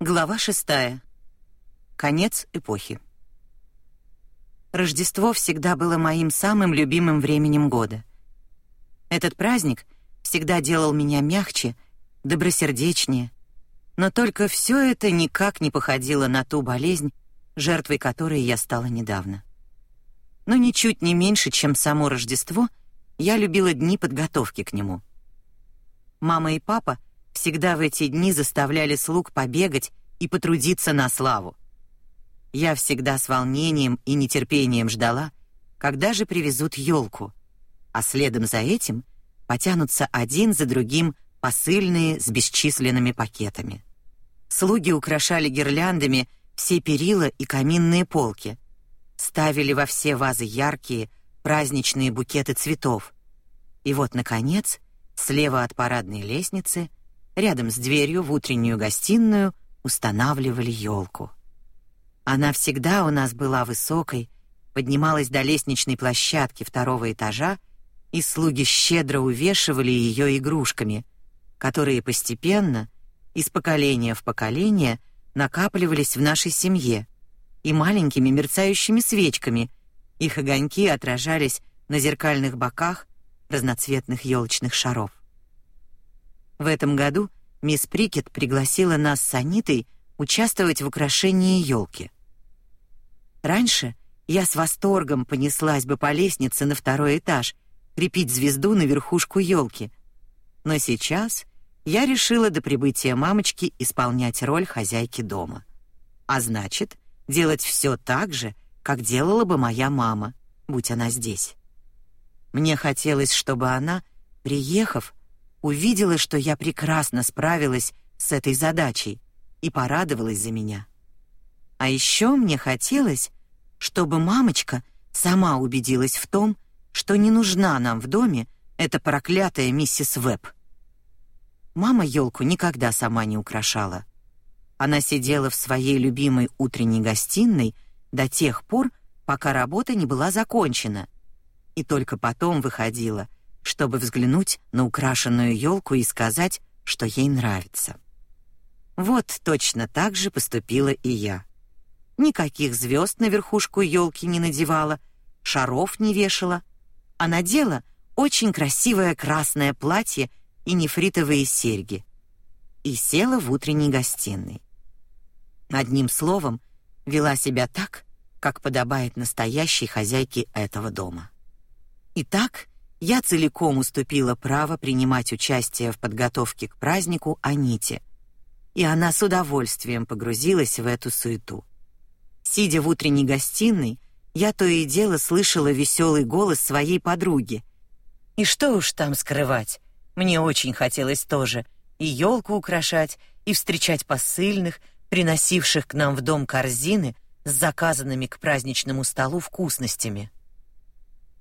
Глава шестая. Конец эпохи. Рождество всегда было моим самым любимым временем года. Этот праздник всегда делал меня мягче, добросердечнее, но только все это никак не походило на ту болезнь, жертвой которой я стала недавно. Но ничуть не меньше, чем само Рождество, я любила дни подготовки к нему. Мама и папа всегда в эти дни заставляли слуг побегать и потрудиться на славу. Я всегда с волнением и нетерпением ждала, когда же привезут елку, а следом за этим потянутся один за другим посыльные с бесчисленными пакетами. Слуги украшали гирляндами все перила и каминные полки, ставили во все вазы яркие праздничные букеты цветов. И вот наконец, слева от парадной лестницы рядом с дверью в утреннюю гостиную устанавливали елку. Она всегда у нас была высокой, поднималась до лестничной площадки второго этажа, и слуги щедро увешивали ее игрушками, которые постепенно, из поколения в поколение, накапливались в нашей семье, и маленькими мерцающими свечками. Их огоньки отражались на зеркальных боках разноцветных елочных шаров. В этом году мисс Прикет пригласила нас с Анитой участвовать в украшении елки. Раньше я с восторгом понеслась бы по лестнице на второй этаж, крепить звезду на верхушку елки. Но сейчас я решила до прибытия мамочки исполнять роль хозяйки дома. А значит, делать все так же, как делала бы моя мама, будь она здесь. Мне хотелось, чтобы она, приехав, увидела, что я прекрасно справилась с этой задачей и порадовалась за меня. А еще мне хотелось, чтобы мамочка сама убедилась в том, что не нужна нам в доме эта проклятая миссис Веб. Мама елку никогда сама не украшала. Она сидела в своей любимой утренней гостиной до тех пор, пока работа не была закончена, и только потом выходила, чтобы взглянуть на украшенную елку и сказать, что ей нравится. Вот точно так же поступила и я. Никаких звезд на верхушку елки не надевала, шаров не вешала, а надела очень красивое красное платье и нефритовые серьги и села в утренней гостиной. Одним словом, вела себя так, как подобает настоящей хозяйке этого дома. Итак, я целиком уступила право принимать участие в подготовке к празднику Аните, и она с удовольствием погрузилась в эту суету. Сидя в утренней гостиной, я то и дело слышала веселый голос своей подруги. И что уж там скрывать, мне очень хотелось тоже и елку украшать, и встречать посыльных, приносивших к нам в дом корзины с заказанными к праздничному столу вкусностями.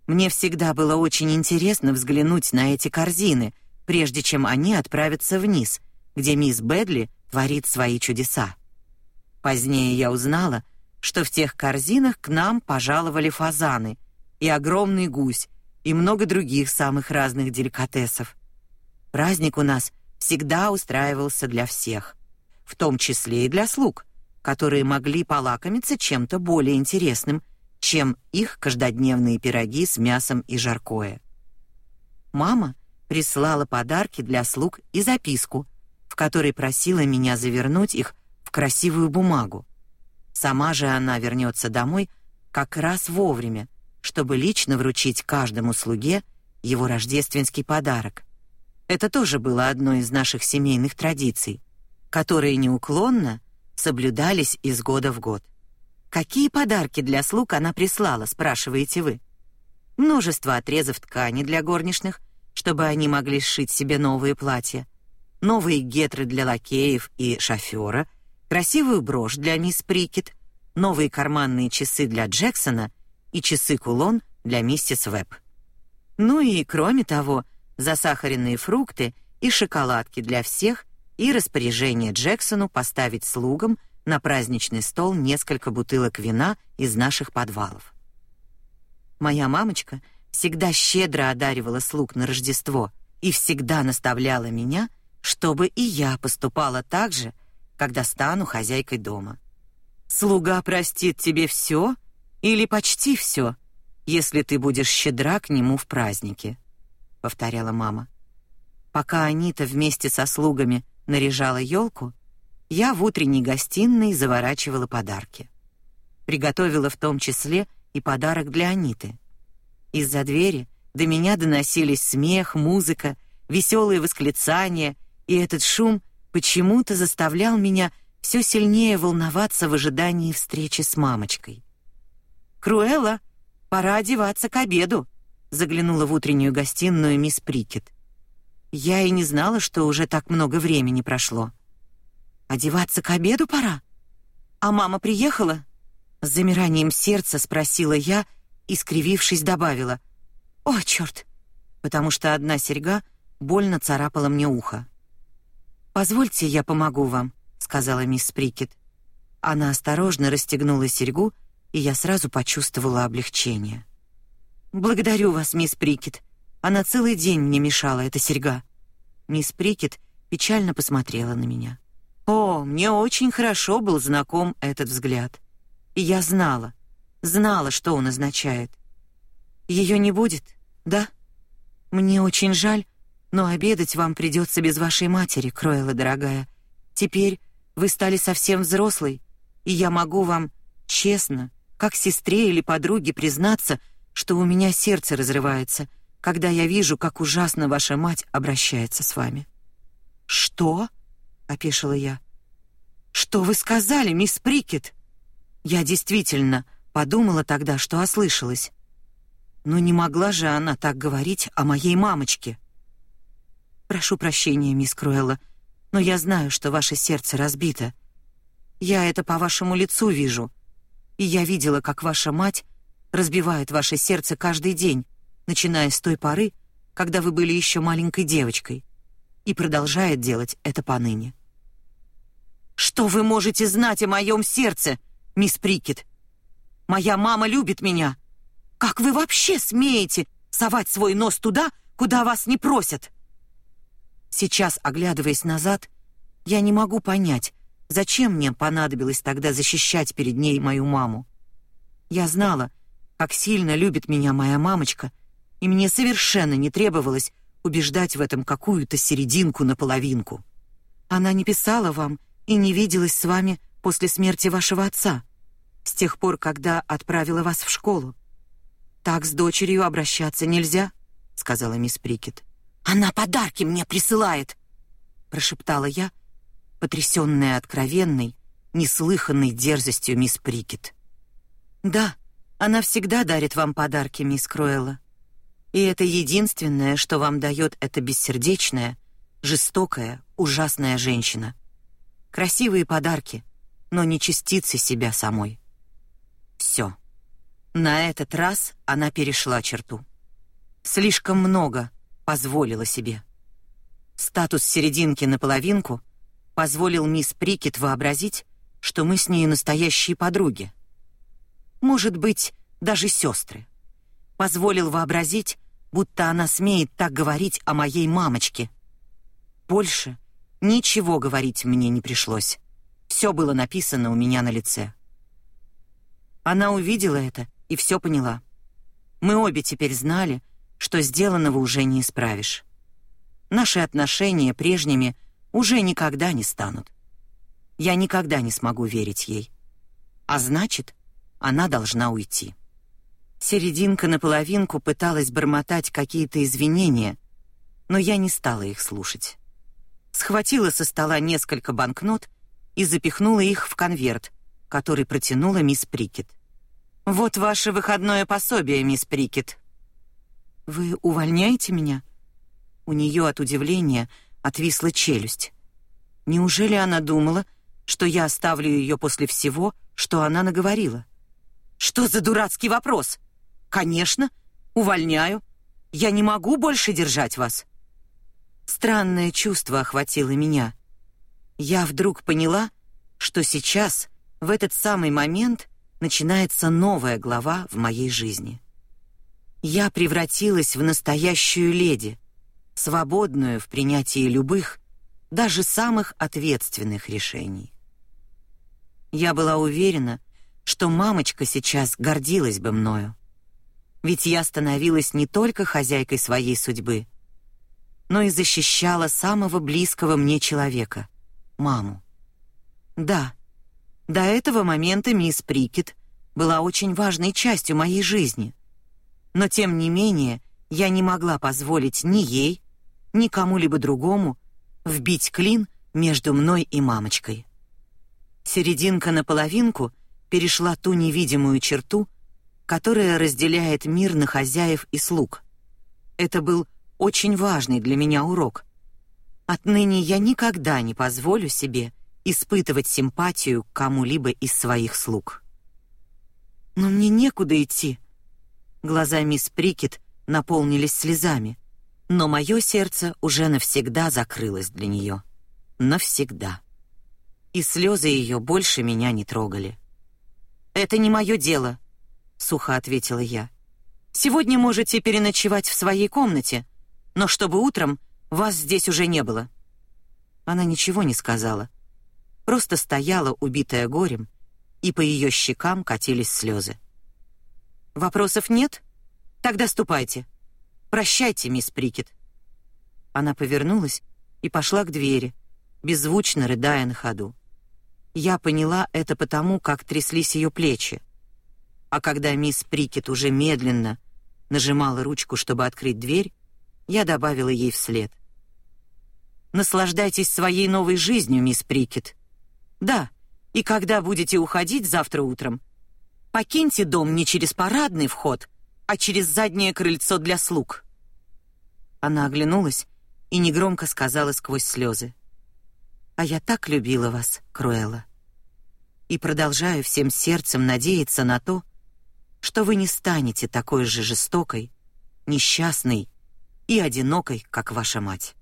Мне всегда было очень интересно взглянуть на эти корзины, прежде чем они отправятся вниз, где мисс Бэдли творит свои чудеса. Позднее я узнала, что в тех корзинах к нам пожаловали фазаны и огромный гусь и много других самых разных деликатесов. Праздник у нас всегда устраивался для всех, в том числе и для слуг, которые могли полакомиться чем-то более интересным — чем их каждодневные пироги с мясом и жаркое. Мама прислала подарки для слуг и записку, в которой просила меня завернуть их в красивую бумагу. Сама же она вернется домой как раз вовремя, чтобы лично вручить каждому слуге его рождественский подарок. Это тоже было одной из наших семейных традиций, которые неуклонно соблюдались из года в год. Какие подарки для слуг она прислала, спрашиваете вы? Множество отрезов ткани для горничных, чтобы они могли сшить себе новые платья, новые гетры для лакеев и шофера, красивую брошь для мисс Прикет, новые карманные часы для Джексона и часы-кулон для миссис Веб. Ну и кроме того, засахаренные фрукты и шоколадки для всех и распоряжение Джексону поставить слугам на праздничный стол несколько бутылок вина из наших подвалов. Моя мамочка всегда щедро одаривала слуг на Рождество и всегда наставляла меня, чтобы и я поступала так же, когда стану хозяйкой дома. Слуга простит тебе все или почти все, если ты будешь щедра к нему в празднике, повторяла мама. Пока Анита вместе со слугами наряжала елку, я в утренней гостиной заворачивала подарки. Приготовила в том числе и подарок для Аниты. Из-за двери до меня доносились смех, музыка, веселые восклицания, и этот шум почему-то заставлял меня все сильнее волноваться в ожидании встречи с мамочкой. Круэлла, пора одеваться к обеду, заглянула в утреннюю гостиную мисс Прикет. Я и не знала, что уже так много времени прошло. Одеваться к обеду пора. А мама приехала? С замиранием сердца спросила я и скривившись добавила: "О, черт!" потому что одна серьга больно царапала мне ухо. Позвольте, я помогу вам, сказала мисс Прикет. Она осторожно расстегнула серьгу, и я сразу почувствовала облегчение. Благодарю вас, мисс Прикет. Она целый день мне мешала эта серьга. Мисс Прикет печально посмотрела на меня. О, мне очень хорошо был знаком этот взгляд. И я знала, знала, что он означает. Ее не будет, да? Мне очень жаль, но обедать вам придется без вашей матери, Кроэла дорогая. Теперь вы стали совсем взрослой, и я могу вам честно, как сестре или подруге признаться, что у меня сердце разрывается, когда я вижу, как ужасно ваша мать обращается с вами. Что? Опешила я. Что вы сказали, мисс Прикет? Я действительно подумала тогда, что ослышалась. Но не могла же она так говорить о моей мамочке. Прошу прощения, мисс Круэлла, но я знаю, что ваше сердце разбито. Я это по вашему лицу вижу. И я видела, как ваша мать разбивает ваше сердце каждый день, начиная с той поры, когда вы были еще маленькой девочкой, и продолжает делать это поныне. Что вы можете знать о моем сердце, мисс Прикет? Моя мама любит меня. Как вы вообще смеете совать свой нос туда, куда вас не просят? Сейчас, оглядываясь назад, я не могу понять, зачем мне понадобилось тогда защищать перед ней мою маму. Я знала, как сильно любит меня моя мамочка, и мне совершенно не требовалось убеждать в этом какую-то серединку на половинку. Она не писала вам и не виделась с вами после смерти вашего отца, с тех пор, когда отправила вас в школу. Так с дочерью обращаться нельзя, сказала мисс Прикет. Она подарки мне присылает, прошептала я, потрясённая откровенной, неслыханной дерзостью мисс Прикет. Да, она всегда дарит вам подарки, мисс Кроэлла. И это единственное, что вам дает эта бессердечная, жестокая, ужасная женщина. Красивые подарки, но не частицы себя самой. Все. На этот раз она перешла черту. Слишком много позволила себе. Статус серединки на половинку позволил мисс Прикет вообразить, что мы с ней настоящие подруги. Может быть, даже сестры. Позволил вообразить, будто она смеет так говорить о моей мамочке. Больше ничего говорить мне не пришлось. Все было написано у меня на лице. Она увидела это и все поняла. Мы обе теперь знали, что сделанного уже не исправишь. Наши отношения прежними уже никогда не станут. Я никогда не смогу верить ей. А значит, она должна уйти. Серединка на половинку пыталась бормотать какие-то извинения, но я не стала их слушать. Схватила со стола несколько банкнот и запихнула их в конверт, который протянула мисс Прикет. Вот ваше выходное пособие, мисс Прикет. Вы увольняете меня? У нее от удивления отвисла челюсть. Неужели она думала, что я оставлю ее после всего, что она наговорила? Что за дурацкий вопрос? Конечно, увольняю. Я не могу больше держать вас. Странное чувство охватило меня. Я вдруг поняла, что сейчас, в этот самый момент, начинается новая глава в моей жизни. Я превратилась в настоящую леди, свободную в принятии любых, даже самых ответственных решений. Я была уверена, что мамочка сейчас гордилась бы мною. Ведь я становилась не только хозяйкой своей судьбы, но и защищала самого близкого мне человека маму. Да. До этого момента мисс Прикет была очень важной частью моей жизни. Но тем не менее, я не могла позволить ни ей, ни кому-либо другому вбить клин между мной и мамочкой. Серединка на половинку перешла ту невидимую черту, которая разделяет мир на хозяев и слуг. Это был очень важный для меня урок. Отныне я никогда не позволю себе испытывать симпатию к кому-либо из своих слуг. Но мне некуда идти. Глаза мисс Прикет наполнились слезами, но мое сердце уже навсегда закрылось для нее. Навсегда. И слезы ее больше меня не трогали. Это не мое дело, сухо ответила я. Сегодня можете переночевать в своей комнате, но чтобы утром вас здесь уже не было. Она ничего не сказала, просто стояла, убитая горем, и по ее щекам катились слезы. Вопросов нет? Тогда ступайте. Прощайте, мисс Прикет. Она повернулась и пошла к двери, беззвучно рыдая на ходу. Я поняла это потому, как тряслись ее плечи. А когда мисс Прикет уже медленно нажимала ручку, чтобы открыть дверь, я добавила ей вслед: Наслаждайтесь своей новой жизнью, мисс Прикет. Да, и когда будете уходить завтра утром, покиньте дом не через парадный вход, а через заднее крыльцо для слуг. Она оглянулась и негромко сказала сквозь слезы: "А я так любила вас, Круэлла, и продолжаю всем сердцем надеяться на то, что вы не станете такой же жестокой, несчастной и одинокой, как ваша мать".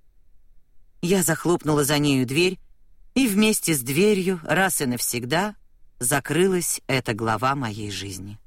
Я захлопнула за нею дверь, и вместе с дверью раз и навсегда закрылась эта глава моей жизни.